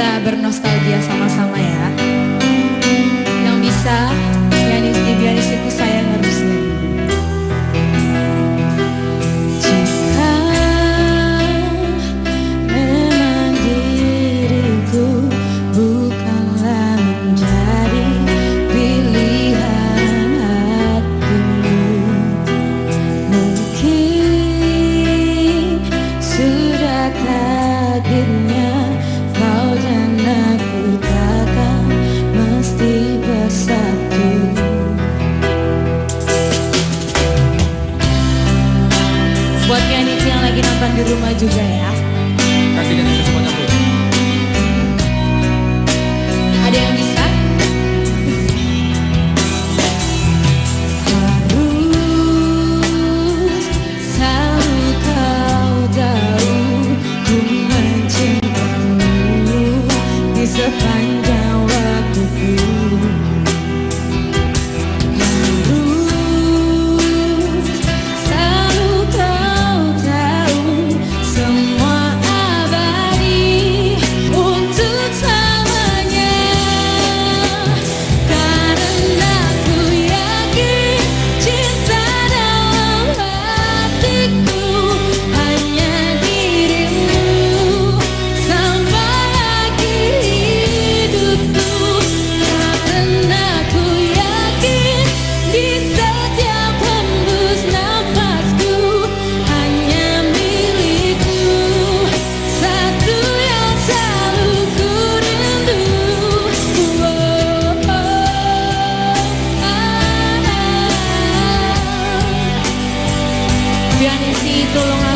kita bernostalgia sama-sama ya. Buat pianis yang lagi nonton di rumah juga ya. tulungan